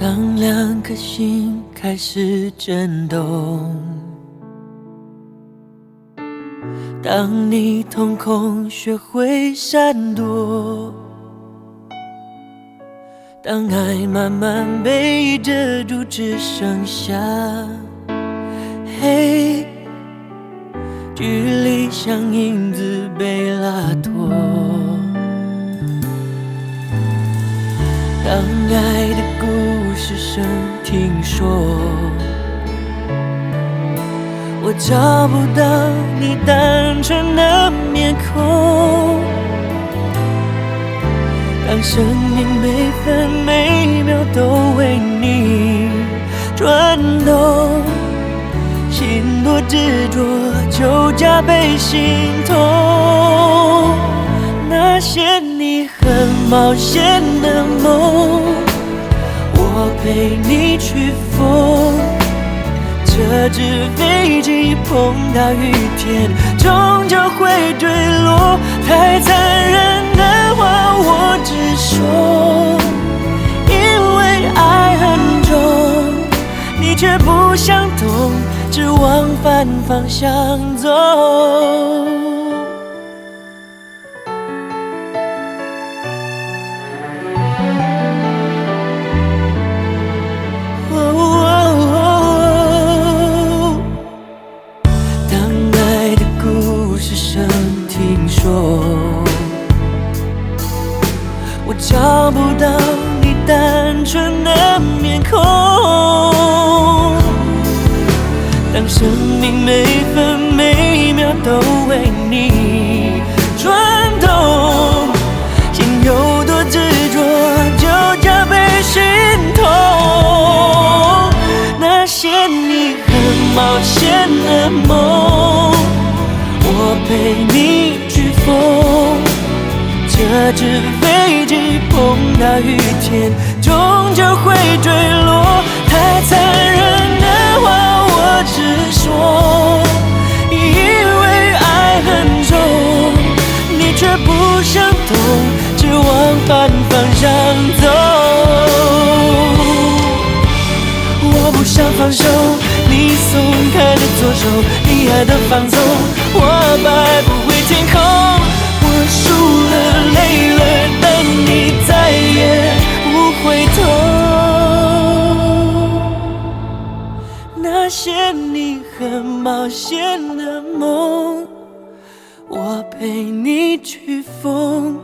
当两颗心开始震动，当你瞳孔学会闪躲，当爱慢慢被遮住，只剩下黑，距离像影子被拉脱。当爱说，我找不到你单纯的面孔。当生命每分每秒都为你转动，心多执着就加倍心痛。那些你很冒险的梦，陪你去疯。这只飞机碰到雨天，终究会坠落。太残忍的话我直说，因为爱很重，你却不想懂，只往反方向走。我找不到你单纯的面孔。当生命每分每秒都为你转动，心有多执着，就加倍心痛。那些你很冒险的梦，我陪你去疯。这只飞碰到雨天，终究会坠落。太残忍的话我直说，因为爱很重，你却不想懂，只往反方向走。我不想放手，你松开的左手，你爱的放纵，我摆不回天空。冒险的梦，我陪你去疯。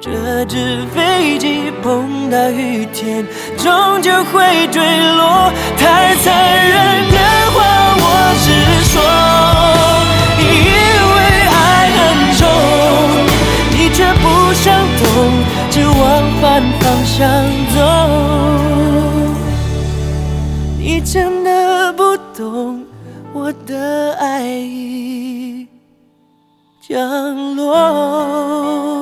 这只飞机碰到雨天，终究会坠落。太残忍的话我直说，因为爱很重，你却不想懂，只往反方向走。你真的不懂我的爱已降落。